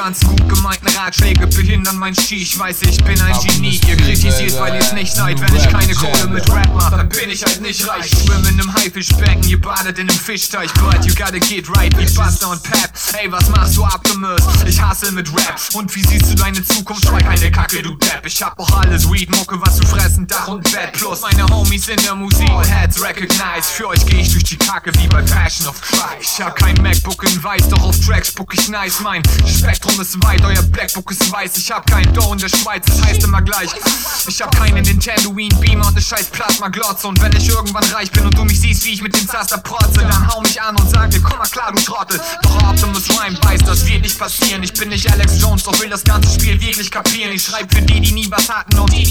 ganzen gut gemeinten Ratschläge behindern mein Ski. Ich weiß, ich bin ein Genie. Ihr kritisiert, weil ihr's nicht seid. Wenn ich keine Kohle mit Rap mach, dann bin ich halt nicht reich. Ich schwimme in einem Haifischbecken, ihr badet in einem Fischteich. But you gotta get right wie Buster und Pep. Ey, was machst du abgemürzt? Ich hasse mit Rap. Und wie siehst du deine Zukunft? Schweig eine Kacke, du Depp. Ich hab auch alles Weed, Mucke, was zu fressen, Dach und Bett. Plus meine Homies in der Musik. All heads recognize. Für euch geh ich durch die Kacke wie bei Passion of Christ. Ich hab kein MacBook in weiß, doch auf Tracks spuck ich nice. Mein Spektrum ist weit, euer Blackbook ist weiß. Ich hab kein Dough in der Schweiz, das heißt immer gleich. Ich hab keinen Nintendo Wien Beamer und ne scheiß Plasma Glotze. Und wenn ich irgendwann reich bin und du mich siehst, wie ich mit dem Zaster protze, dann hau mich an und sag dir, komm mal klar, du Trottel. Doch Optimus Rhyme weiß, das wird nicht passieren. Ich bin nicht Alex Jones, doch will das ganze Spiel wirklich kapieren. Ich schreib für die, die nie was hatten und die,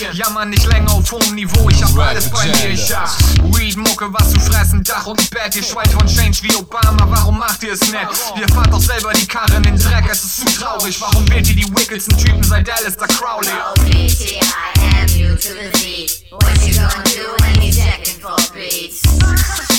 verlieren. Jammer nicht länger auf hohem Niveau, ich hab alles bei mir. Ich hab Weed, Mucke, was zu fressen, Dach und Bett. Ihr schweift von Change wie Obama, warum macht ihr es nicht? Ihr fahrt doch selber die Karre in den Dreck, es ist zu traurig. Warum wählt ihr die wickelsten Typen seit Alistair Crowley? OPT, I am you to the Z. What you gonna do when you checking for beats?